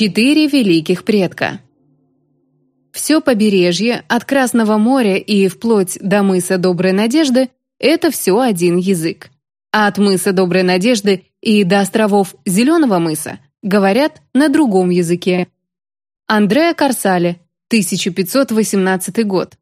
Четыре великих предка. Все побережье, от Красного моря и вплоть до мыса Доброй Надежды, это все один язык. А от мыса Доброй Надежды и до островов Зеленого мыса говорят на другом языке. Андреа Карсале, 1518 год.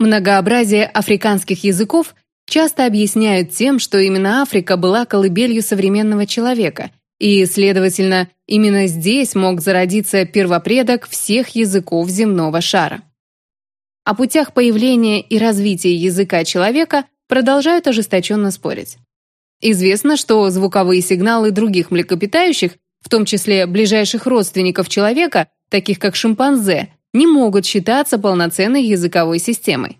Многообразие африканских языков часто объясняют тем, что именно Африка была колыбелью современного человека – и, следовательно, именно здесь мог зародиться первопредок всех языков земного шара. О путях появления и развития языка человека продолжают ожесточенно спорить. Известно, что звуковые сигналы других млекопитающих, в том числе ближайших родственников человека, таких как шимпанзе, не могут считаться полноценной языковой системой.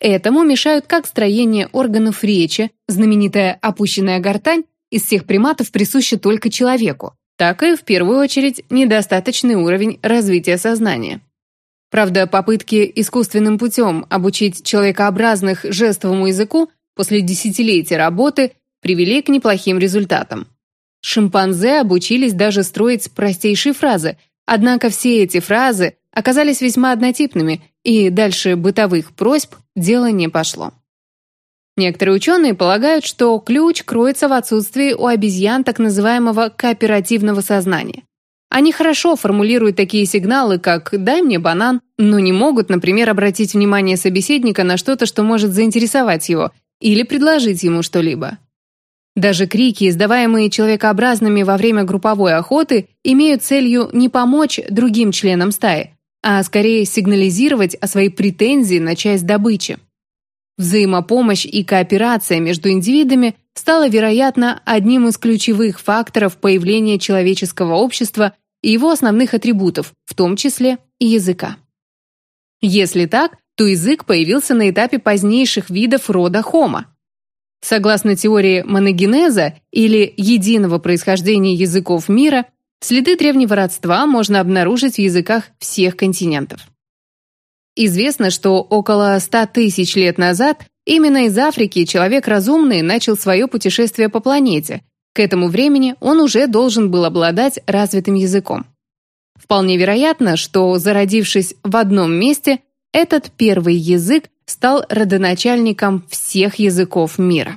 Этому мешают как строение органов речи, знаменитая опущенная гортань, из всех приматов присуща только человеку, так и, в первую очередь, недостаточный уровень развития сознания. Правда, попытки искусственным путем обучить человекообразных жестовому языку после десятилетий работы привели к неплохим результатам. Шимпанзе обучились даже строить простейшие фразы, однако все эти фразы оказались весьма однотипными, и дальше бытовых просьб дело не пошло. Некоторые ученые полагают, что ключ кроется в отсутствии у обезьян так называемого кооперативного сознания. Они хорошо формулируют такие сигналы, как «дай мне банан», но не могут, например, обратить внимание собеседника на что-то, что может заинтересовать его, или предложить ему что-либо. Даже крики, издаваемые человекообразными во время групповой охоты, имеют целью не помочь другим членам стаи, а скорее сигнализировать о своей претензии на часть добычи. Взаимопомощь и кооперация между индивидами стала, вероятно, одним из ключевых факторов появления человеческого общества и его основных атрибутов, в том числе и языка. Если так, то язык появился на этапе позднейших видов рода Homo. Согласно теории моногенеза или единого происхождения языков мира, следы древнего родства можно обнаружить в языках всех континентов. Известно, что около 100 тысяч лет назад именно из Африки человек разумный начал свое путешествие по планете. К этому времени он уже должен был обладать развитым языком. Вполне вероятно, что, зародившись в одном месте, этот первый язык стал родоначальником всех языков мира.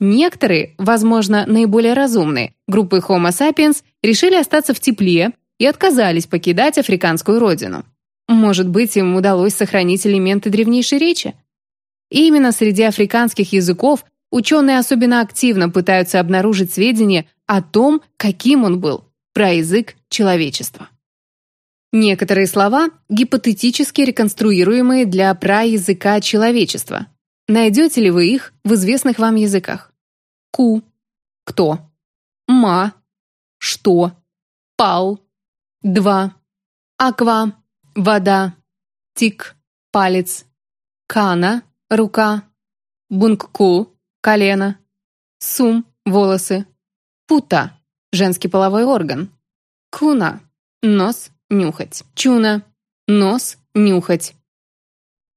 Некоторые, возможно, наиболее разумные, группы Homo sapiens решили остаться в тепле и отказались покидать африканскую родину. Может быть, им удалось сохранить элементы древнейшей речи? И именно среди африканских языков ученые особенно активно пытаются обнаружить сведения о том, каким он был, про язык человечества. Некоторые слова гипотетически реконструируемые для праязыка человечества. Найдете ли вы их в известных вам языках? Ку – кто? Ма – что? Пал – два. Аква вода, тик, палец, кана, рука, бунгку, колено, сум, волосы, пута, женский половой орган, куна, нос, нюхать, чуна, нос, нюхать.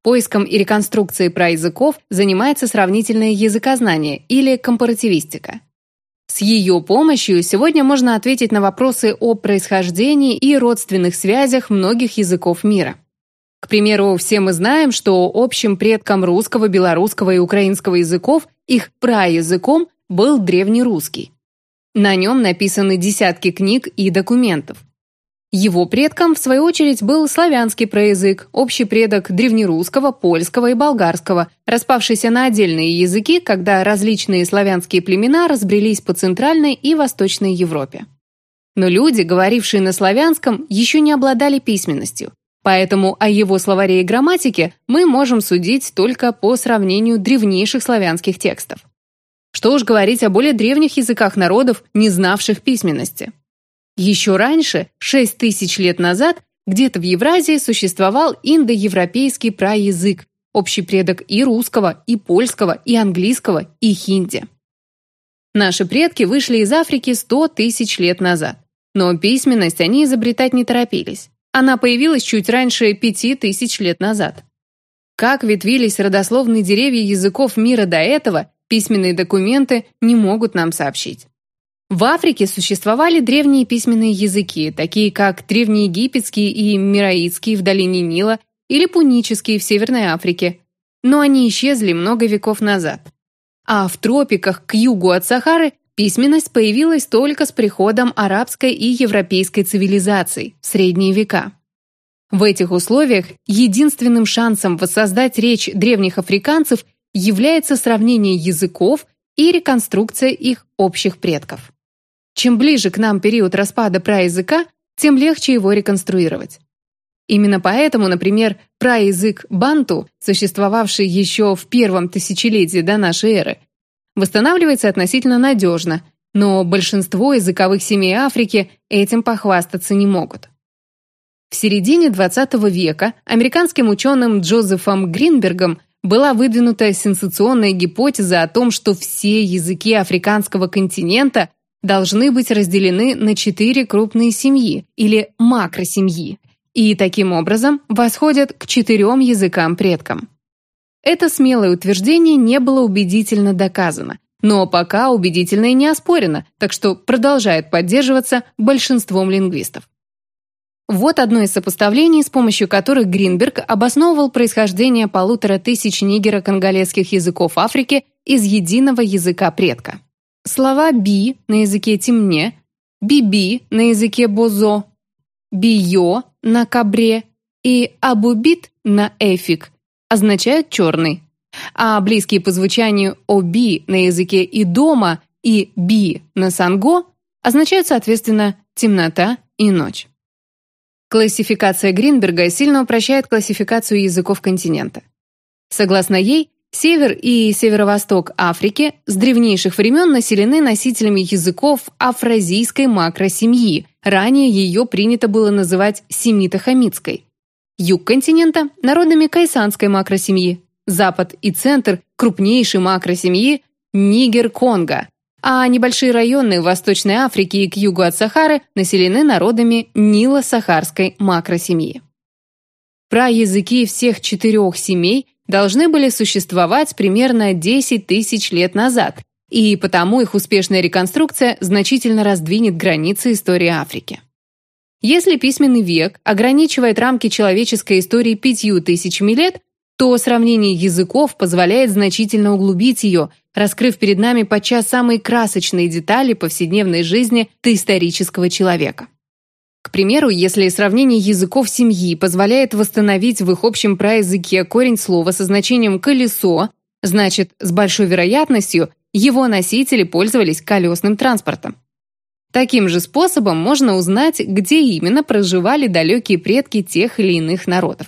Поиском и реконструкцией праязыков занимается сравнительное языкознание или компаративистика. С ее помощью сегодня можно ответить на вопросы о происхождении и родственных связях многих языков мира. К примеру, все мы знаем, что общим предком русского, белорусского и украинского языков, их праязыком, был древнерусский. На нем написаны десятки книг и документов. Его предком, в свою очередь, был славянский проязык, общий предок древнерусского, польского и болгарского, распавшийся на отдельные языки, когда различные славянские племена разбрелись по Центральной и Восточной Европе. Но люди, говорившие на славянском, еще не обладали письменностью, поэтому о его словаре и грамматике мы можем судить только по сравнению древнейших славянских текстов. Что уж говорить о более древних языках народов, не знавших письменности. Еще раньше, 6 тысяч лет назад, где-то в Евразии существовал индоевропейский праязык, общий предок и русского, и польского, и английского, и хинди. Наши предки вышли из Африки 100 тысяч лет назад, но письменность они изобретать не торопились. Она появилась чуть раньше 5 тысяч лет назад. Как ветвились родословные деревья языков мира до этого, письменные документы не могут нам сообщить. В Африке существовали древние письменные языки, такие как древнеегипетский и мираитский в долине Нила или пунический в Северной Африке, но они исчезли много веков назад. А в тропиках к югу от Сахары письменность появилась только с приходом арабской и европейской цивилизаций в средние века. В этих условиях единственным шансом воссоздать речь древних африканцев является сравнение языков и реконструкция их общих предков. Чем ближе к нам период распада праязыка, тем легче его реконструировать. Именно поэтому, например, праязык банту, существовавший еще в первом тысячелетии до нашей эры, восстанавливается относительно надежно, но большинство языковых семей Африки этим похвастаться не могут. В середине XX века американским ученым Джозефом Гринбергом была выдвинута сенсационная гипотеза о том, что все языки африканского континента должны быть разделены на четыре крупные семьи или макросемьи, и таким образом восходят к четырем языкам-предкам. Это смелое утверждение не было убедительно доказано, но пока убедительно и не оспорено, так что продолжает поддерживаться большинством лингвистов. Вот одно из сопоставлений, с помощью которых Гринберг обосновывал происхождение полутора тысяч нигеро-конголезских языков Африки из единого языка предка. Слова «би» на языке темне, «биби» на языке бозо, «био» на кабре и «абубит» на эфик означают «черный», а близкие по звучанию «оби» на языке идома и «би» на санго означают, соответственно, «темнота» и «ночь». Классификация Гринберга сильно упрощает классификацию языков континента. Согласно ей, север и северо-восток Африки с древнейших времен населены носителями языков афразийской макросемьи, ранее ее принято было называть семито-хамитской. Юг континента – народами кайсанской макросемьи, запад и центр – крупнейшей макросемьи Нигер-Конго, а небольшие районы Восточной Африки и к югу от Сахары населены народами Нило-Сахарской макросемьи. Праязыки всех четырех семей должны были существовать примерно 10 тысяч лет назад, и потому их успешная реконструкция значительно раздвинет границы истории Африки. Если письменный век ограничивает рамки человеческой истории пятью тысячами лет, то сравнение языков позволяет значительно углубить ее, раскрыв перед нами подчас самые красочные детали повседневной жизни доисторического человека. К примеру, если сравнение языков семьи позволяет восстановить в их общем праязыке корень слова со значением «колесо», значит, с большой вероятностью его носители пользовались колесным транспортом. Таким же способом можно узнать, где именно проживали далекие предки тех или иных народов.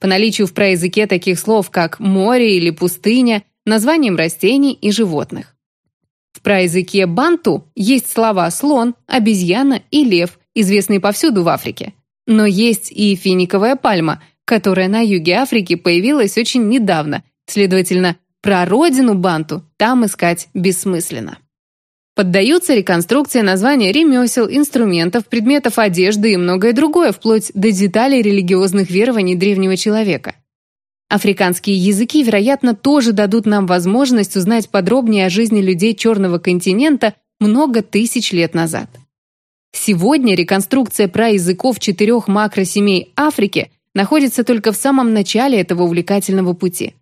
По наличию в праязыке таких слов, как «море» или «пустыня», названием растений и животных. В праязыке банту есть слова «слон», «обезьяна» и «лев», известные повсюду в Африке. Но есть и финиковая пальма, которая на юге Африки появилась очень недавно, следовательно, про родину банту там искать бессмысленно. Поддаются реконструкции названия ремесел, инструментов, предметов одежды и многое другое, вплоть до деталей религиозных верований древнего человека. Африканские языки, вероятно, тоже дадут нам возможность узнать подробнее о жизни людей Черного континента много тысяч лет назад. Сегодня реконструкция праязыков четырех макросемей Африки находится только в самом начале этого увлекательного пути.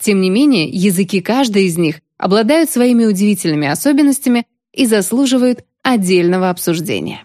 Тем не менее, языки каждой из них обладают своими удивительными особенностями и заслуживают отдельного обсуждения.